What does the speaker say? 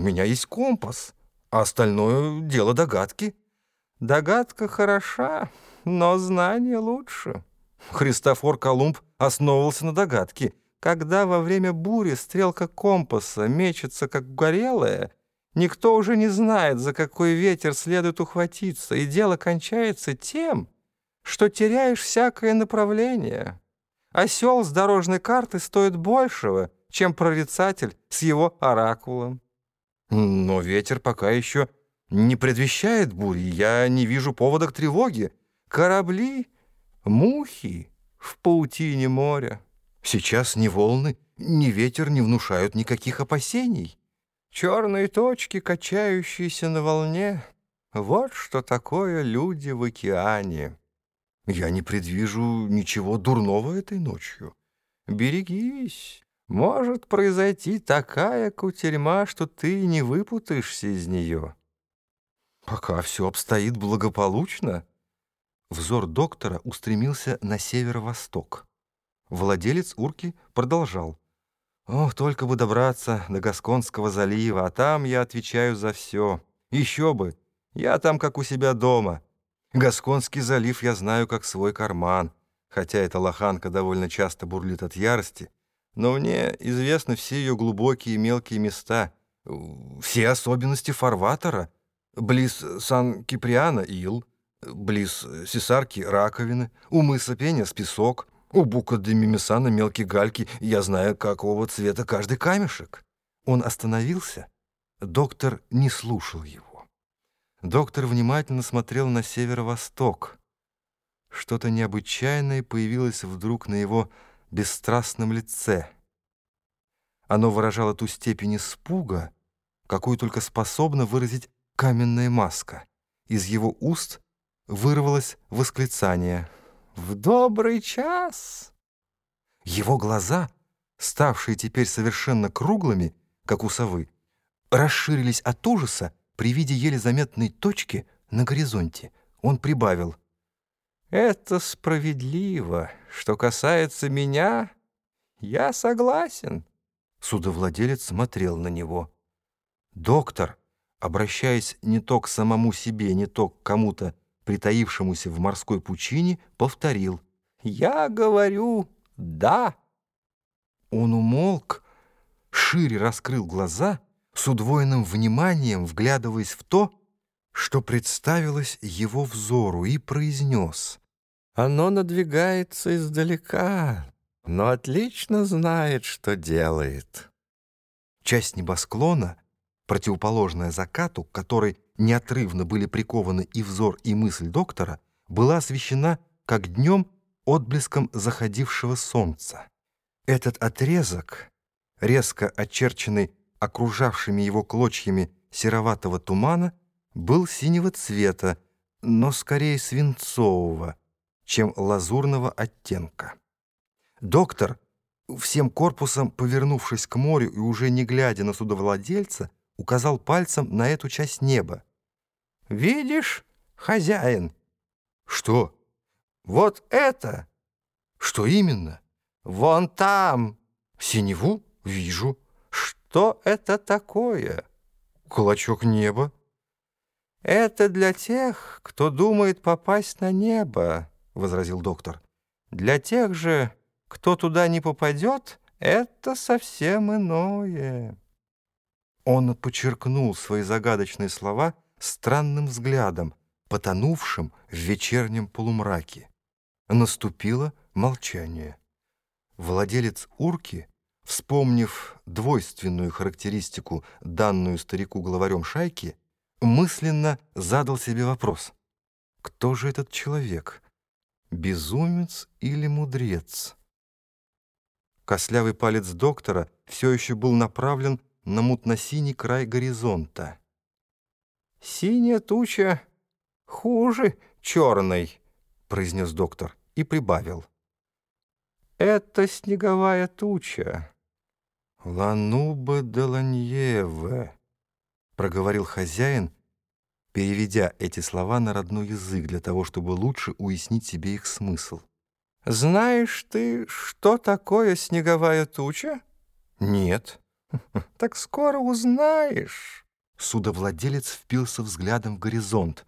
меня есть компас, а остальное — дело догадки». «Догадка хороша, но знание лучше». Христофор Колумб основывался на догадке. Когда во время бури стрелка компаса мечется, как угорелая, никто уже не знает, за какой ветер следует ухватиться, и дело кончается тем, что теряешь всякое направление. Осел с дорожной карты стоит большего, чем прорицатель с его оракулом. Но ветер пока еще не предвещает бури, я не вижу повода к тревоге. Корабли, мухи в паутине моря. Сейчас ни волны, ни ветер не внушают никаких опасений. Черные точки, качающиеся на волне, вот что такое люди в океане. Я не предвижу ничего дурного этой ночью. Берегись, может произойти такая кутерьма, что ты не выпутаешься из нее. Пока все обстоит благополучно. Взор доктора устремился на северо-восток. Владелец урки продолжал. «Ох, только бы добраться до Гасконского залива, а там я отвечаю за все. Еще бы, я там как у себя дома. Гасконский залив я знаю как свой карман, хотя эта лоханка довольно часто бурлит от ярости, но мне известны все ее глубокие мелкие места, все особенности фарватера, близ Сан-Киприана — ил, близ Сесарки — раковины, у мыса Пеня — песок, у бука де Мимисана мелкие гальки, я знаю, какого цвета каждый камешек. Он остановился. Доктор не слушал его. Доктор внимательно смотрел на северо-восток. Что-то необычайное появилось вдруг на его бесстрастном лице. Оно выражало ту степень испуга, какую только способна выразить каменная маска. Из его уст вырвалось восклицание — в добрый час!» Его глаза, ставшие теперь совершенно круглыми, как у совы, расширились от ужаса при виде еле заметной точки на горизонте. Он прибавил. «Это справедливо. Что касается меня, я согласен». Судовладелец смотрел на него. Доктор, обращаясь не то к самому себе, не то к кому-то, притаившемуся в морской пучине, повторил «Я говорю «да». Он умолк, шире раскрыл глаза, с удвоенным вниманием вглядываясь в то, что представилось его взору, и произнес «Оно надвигается издалека, но отлично знает, что делает». Часть небосклона, противоположная закату, который неотрывно были прикованы и взор, и мысль доктора, была освещена, как днем, отблеском заходившего солнца. Этот отрезок, резко очерченный окружавшими его клочьями сероватого тумана, был синего цвета, но скорее свинцового, чем лазурного оттенка. Доктор, всем корпусом повернувшись к морю и уже не глядя на судовладельца, указал пальцем на эту часть неба. «Видишь, хозяин?» «Что?» «Вот это!» «Что именно?» «Вон там!» «Синеву? Вижу». «Что это такое?» «Клочок неба». «Это для тех, кто думает попасть на небо», — возразил доктор. «Для тех же, кто туда не попадет, это совсем иное». Он подчеркнул свои загадочные слова странным взглядом, потонувшим в вечернем полумраке. Наступило молчание. Владелец урки, вспомнив двойственную характеристику, данную старику главарем шайки, мысленно задал себе вопрос. Кто же этот человек? Безумец или мудрец? Кослявый палец доктора все еще был направлен на мутно-синий край горизонта. «Синяя туча хуже черной», — произнес доктор и прибавил. «Это снеговая туча». «Лануба де Ланьеве», — проговорил хозяин, переведя эти слова на родной язык для того, чтобы лучше уяснить себе их смысл. «Знаешь ты, что такое снеговая туча?» «Нет». Так скоро узнаешь. Судовладелец впился взглядом в горизонт.